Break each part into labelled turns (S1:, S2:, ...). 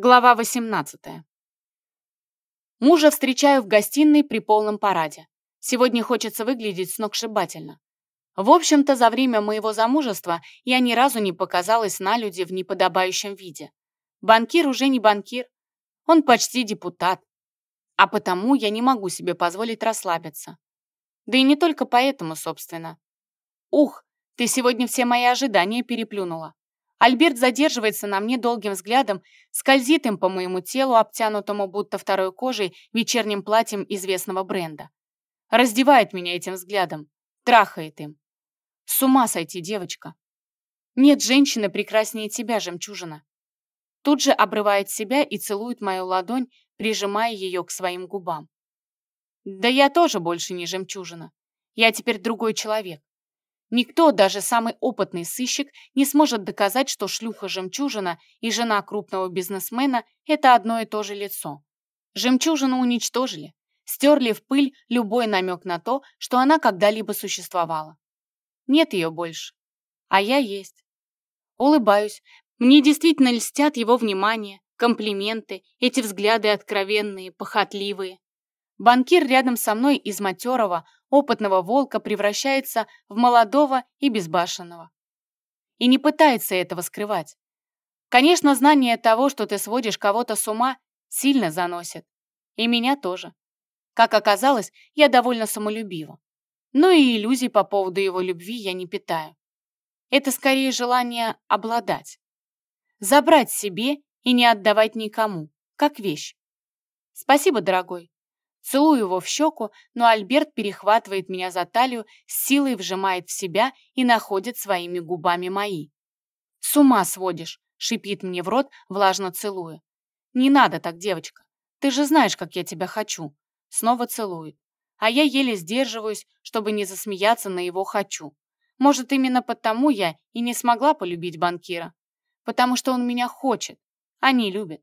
S1: Глава 18. Мужа встречаю в гостиной при полном параде. Сегодня хочется выглядеть сногсшибательно. В общем-то, за время моего замужества я ни разу не показалась на люди в неподобающем виде. Банкир уже не банкир, он почти депутат. А потому я не могу себе позволить расслабиться. Да и не только поэтому, собственно. Ух, ты сегодня все мои ожидания переплюнула. Альберт задерживается на мне долгим взглядом, скользит им по моему телу, обтянутому будто второй кожей вечерним платьем известного бренда. Раздевает меня этим взглядом, трахает им. С ума сойти, девочка. Нет женщины прекраснее тебя, жемчужина. Тут же обрывает себя и целует мою ладонь, прижимая ее к своим губам. Да я тоже больше не жемчужина. Я теперь другой человек. Никто, даже самый опытный сыщик, не сможет доказать, что шлюха-жемчужина и жена крупного бизнесмена – это одно и то же лицо. Жемчужину уничтожили, стерли в пыль любой намек на то, что она когда-либо существовала. Нет ее больше. А я есть. Улыбаюсь. Мне действительно льстят его внимание, комплименты, эти взгляды откровенные, похотливые. Банкир рядом со мной из матерого, опытного волка превращается в молодого и безбашенного. И не пытается этого скрывать. Конечно, знание того, что ты сводишь кого-то с ума, сильно заносит. И меня тоже. Как оказалось, я довольно самолюбива. Но и иллюзий по поводу его любви я не питаю. Это скорее желание обладать. Забрать себе и не отдавать никому, как вещь. Спасибо, дорогой. Целую его в щеку, но Альберт перехватывает меня за талию, с силой вжимает в себя и находит своими губами мои. «С ума сводишь!» — шипит мне в рот, влажно целуя. «Не надо так, девочка. Ты же знаешь, как я тебя хочу». Снова целует. А я еле сдерживаюсь, чтобы не засмеяться на его «хочу». Может, именно потому я и не смогла полюбить банкира. Потому что он меня хочет, а не любит.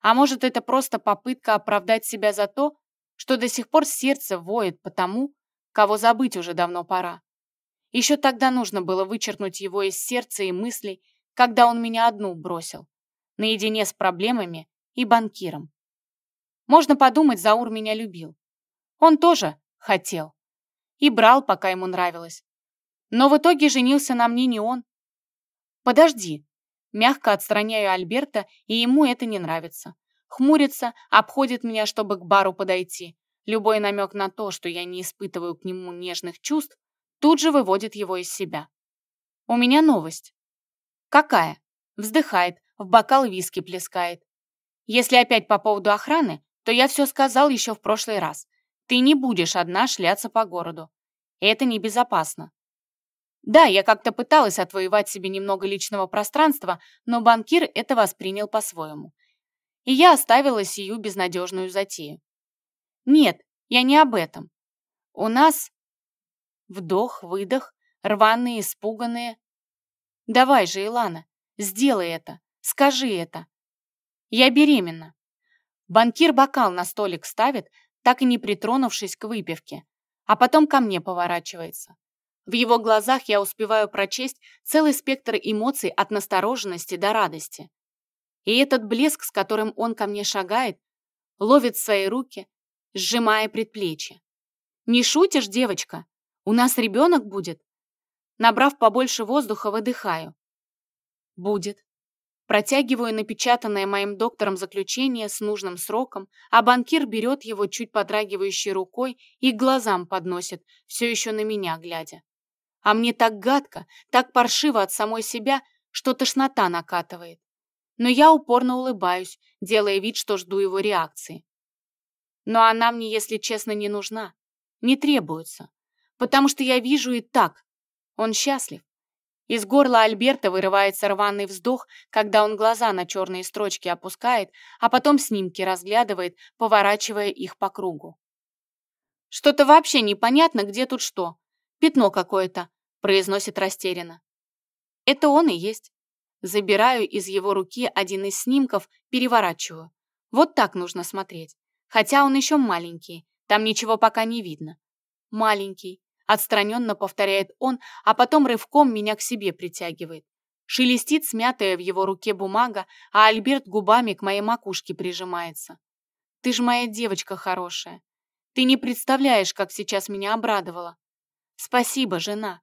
S1: А может, это просто попытка оправдать себя за то, что до сих пор сердце воет по тому, кого забыть уже давно пора. Еще тогда нужно было вычеркнуть его из сердца и мыслей, когда он меня одну бросил, наедине с проблемами и банкиром. Можно подумать, Заур меня любил. Он тоже хотел. И брал, пока ему нравилось. Но в итоге женился на мне не он. Подожди. Мягко отстраняю Альберта, и ему это не нравится хмурится, обходит меня, чтобы к бару подойти. Любой намек на то, что я не испытываю к нему нежных чувств, тут же выводит его из себя. У меня новость. Какая? Вздыхает, в бокал виски плескает. Если опять по поводу охраны, то я все сказал еще в прошлый раз. Ты не будешь одна шляться по городу. Это небезопасно. Да, я как-то пыталась отвоевать себе немного личного пространства, но банкир это воспринял по-своему и я оставила сию безнадежную затею. Нет, я не об этом. У нас вдох, выдох, рваные, испуганные. Давай же, Илана, сделай это, скажи это. Я беременна. Банкир бокал на столик ставит, так и не притронувшись к выпивке, а потом ко мне поворачивается. В его глазах я успеваю прочесть целый спектр эмоций от настороженности до радости. И этот блеск, с которым он ко мне шагает, ловит свои руки, сжимая предплечье. «Не шутишь, девочка? У нас ребенок будет?» Набрав побольше воздуха, выдыхаю. «Будет». Протягиваю напечатанное моим доктором заключение с нужным сроком, а банкир берет его чуть подрагивающей рукой и глазам подносит, все еще на меня глядя. А мне так гадко, так паршиво от самой себя, что тошнота накатывает но я упорно улыбаюсь, делая вид, что жду его реакции. Но она мне, если честно, не нужна, не требуется, потому что я вижу и так, он счастлив. Из горла Альберта вырывается рваный вздох, когда он глаза на черные строчки опускает, а потом снимки разглядывает, поворачивая их по кругу. «Что-то вообще непонятно, где тут что. Пятно какое-то», — произносит растерянно. «Это он и есть. Забираю из его руки один из снимков, переворачиваю. Вот так нужно смотреть. Хотя он еще маленький, там ничего пока не видно. Маленький, отстраненно повторяет он, а потом рывком меня к себе притягивает. Шелестит смятая в его руке бумага, а Альберт губами к моей макушке прижимается. Ты ж моя девочка хорошая. Ты не представляешь, как сейчас меня обрадовала. Спасибо, жена.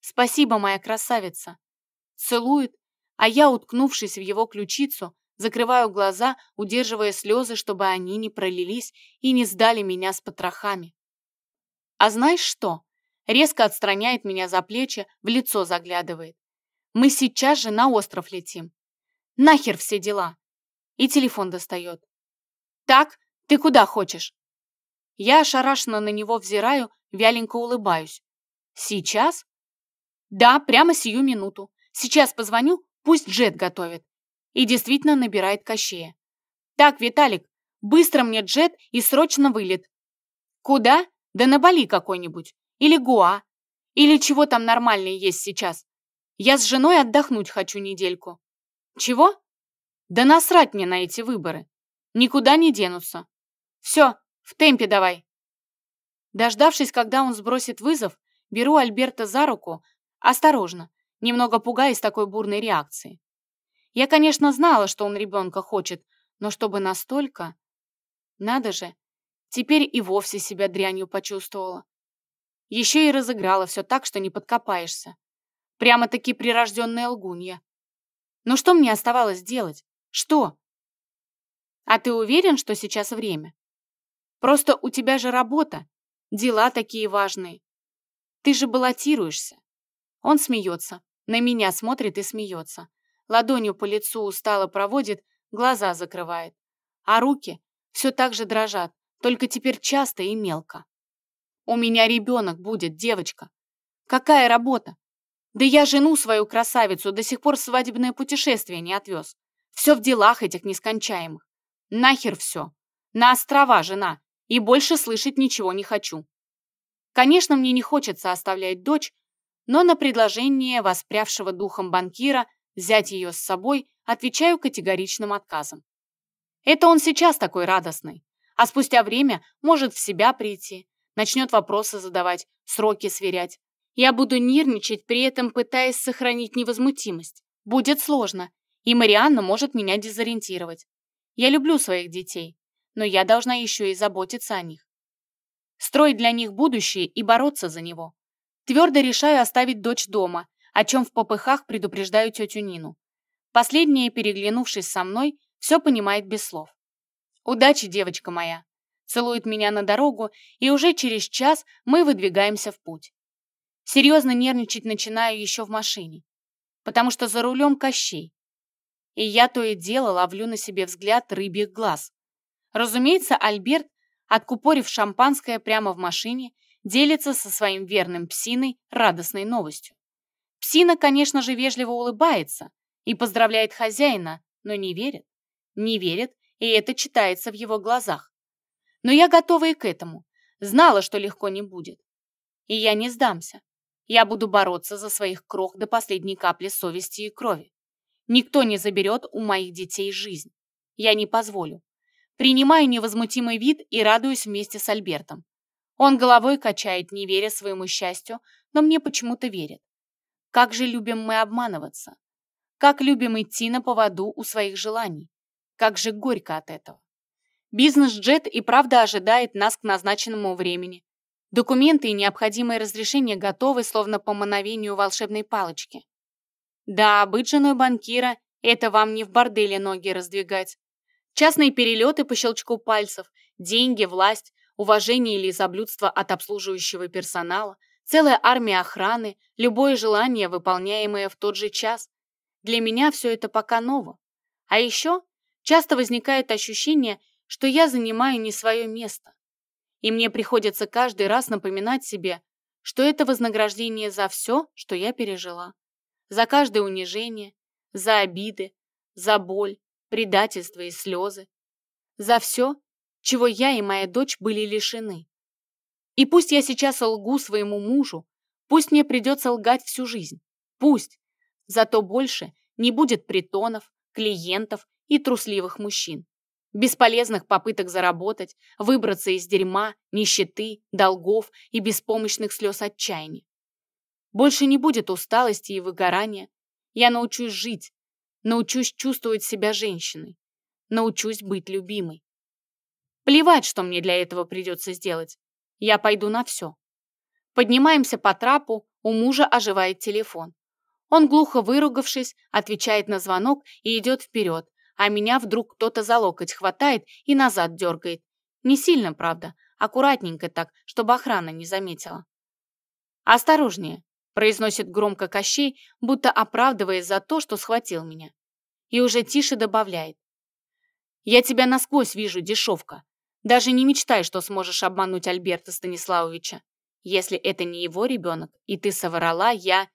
S1: Спасибо, моя красавица. Целует, а я, уткнувшись в его ключицу, закрываю глаза, удерживая слезы, чтобы они не пролились и не сдали меня с потрохами. А знаешь что? Резко отстраняет меня за плечи, в лицо заглядывает. Мы сейчас же на остров летим. Нахер все дела. И телефон достает. Так, ты куда хочешь? Я ошарашенно на него взираю, вяленько улыбаюсь. Сейчас? Да, прямо сию минуту. Сейчас позвоню, пусть джет готовит. И действительно набирает Кощея. Так, Виталик, быстро мне джет и срочно вылет. Куда? Да на Бали какой-нибудь. Или Гуа. Или чего там нормальное есть сейчас. Я с женой отдохнуть хочу недельку. Чего? Да насрать мне на эти выборы. Никуда не денутся. Все, в темпе давай. Дождавшись, когда он сбросит вызов, беру Альберта за руку, осторожно, немного пугаясь такой бурной реакции. Я, конечно, знала, что он ребенка хочет, но чтобы настолько... Надо же, теперь и вовсе себя дрянью почувствовала. Еще и разыграла все так, что не подкопаешься. Прямо-таки прирожденная лгунья. Но что мне оставалось делать? Что? А ты уверен, что сейчас время? Просто у тебя же работа, дела такие важные. Ты же баллотируешься. Он смеется, на меня смотрит и смеется ладонью по лицу устало проводит, глаза закрывает. А руки все так же дрожат, только теперь часто и мелко. У меня ребенок будет, девочка. Какая работа? Да я жену свою красавицу до сих пор свадебное путешествие не отвез. Все в делах этих нескончаемых. Нахер все. На острова, жена. И больше слышать ничего не хочу. Конечно, мне не хочется оставлять дочь, но на предложение воспрявшего духом банкира взять ее с собой, отвечаю категоричным отказом. Это он сейчас такой радостный, а спустя время может в себя прийти, начнет вопросы задавать, сроки сверять. Я буду нервничать, при этом пытаясь сохранить невозмутимость. Будет сложно, и Марианна может меня дезориентировать. Я люблю своих детей, но я должна еще и заботиться о них. Строить для них будущее и бороться за него. Твердо решаю оставить дочь дома о чем в попыхах предупреждаю тетю Нину. Последняя, переглянувшись со мной, все понимает без слов. «Удачи, девочка моя!» Целует меня на дорогу, и уже через час мы выдвигаемся в путь. Серьезно нервничать начинаю еще в машине, потому что за рулем Кощей. И я то и дело ловлю на себе взгляд рыбьих глаз. Разумеется, Альберт, откупорив шампанское прямо в машине, делится со своим верным псиной радостной новостью. Псина, конечно же, вежливо улыбается и поздравляет хозяина, но не верит. Не верит, и это читается в его глазах. Но я готова и к этому. Знала, что легко не будет. И я не сдамся. Я буду бороться за своих крох до последней капли совести и крови. Никто не заберет у моих детей жизнь. Я не позволю. Принимаю невозмутимый вид и радуюсь вместе с Альбертом. Он головой качает, не веря своему счастью, но мне почему-то верит. Как же любим мы обманываться. Как любим идти на поводу у своих желаний. Как же горько от этого. Бизнес-джет и правда ожидает нас к назначенному времени. Документы и необходимые разрешения готовы, словно по мановению волшебной палочки. Да, быть женой банкира – это вам не в борделе ноги раздвигать. Частные перелеты по щелчку пальцев, деньги, власть, уважение или заблюдство от обслуживающего персонала – целая армия охраны, любое желание, выполняемое в тот же час. Для меня все это пока ново. А еще часто возникает ощущение, что я занимаю не свое место. И мне приходится каждый раз напоминать себе, что это вознаграждение за все, что я пережила. За каждое унижение, за обиды, за боль, предательство и слезы. За все, чего я и моя дочь были лишены. И пусть я сейчас лгу своему мужу, пусть мне придется лгать всю жизнь, пусть. Зато больше не будет притонов, клиентов и трусливых мужчин. Бесполезных попыток заработать, выбраться из дерьма, нищеты, долгов и беспомощных слез отчаяния. Больше не будет усталости и выгорания. Я научусь жить, научусь чувствовать себя женщиной, научусь быть любимой. Плевать, что мне для этого придется сделать. Я пойду на все. Поднимаемся по трапу, у мужа оживает телефон. Он, глухо выругавшись, отвечает на звонок и идет вперед, а меня вдруг кто-то за локоть хватает и назад дергает. Не сильно, правда, аккуратненько так, чтобы охрана не заметила. «Осторожнее», — произносит громко Кощей, будто оправдываясь за то, что схватил меня. И уже тише добавляет. «Я тебя насквозь вижу, дешевка. Даже не мечтай, что сможешь обмануть Альберта Станиславовича. Если это не его ребенок, и ты соврала, я...»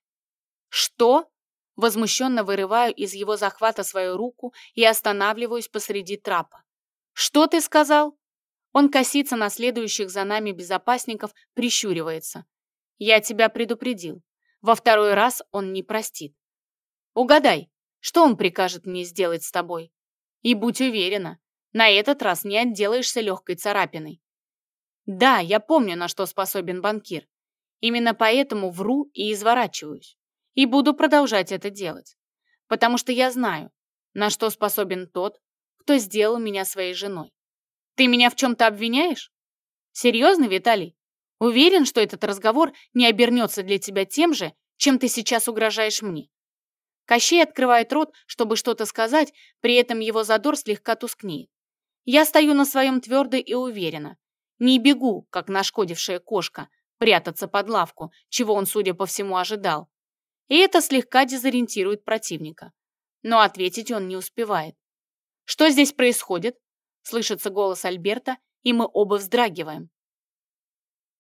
S1: «Что?» Возмущенно вырываю из его захвата свою руку и останавливаюсь посреди трапа. «Что ты сказал?» Он косится на следующих за нами безопасников, прищуривается. «Я тебя предупредил. Во второй раз он не простит. Угадай, что он прикажет мне сделать с тобой? И будь уверена, на этот раз не отделаешься легкой царапиной. Да, я помню, на что способен банкир. Именно поэтому вру и изворачиваюсь. И буду продолжать это делать. Потому что я знаю, на что способен тот, кто сделал меня своей женой. Ты меня в чем-то обвиняешь? Серьезно, Виталий? Уверен, что этот разговор не обернется для тебя тем же, чем ты сейчас угрожаешь мне? Кощей открывает рот, чтобы что-то сказать, при этом его задор слегка тускнеет. Я стою на своем твердо и уверенно. Не бегу, как нашкодившая кошка, прятаться под лавку, чего он, судя по всему, ожидал. И это слегка дезориентирует противника. Но ответить он не успевает. «Что здесь происходит?» Слышится голос Альберта, и мы оба вздрагиваем.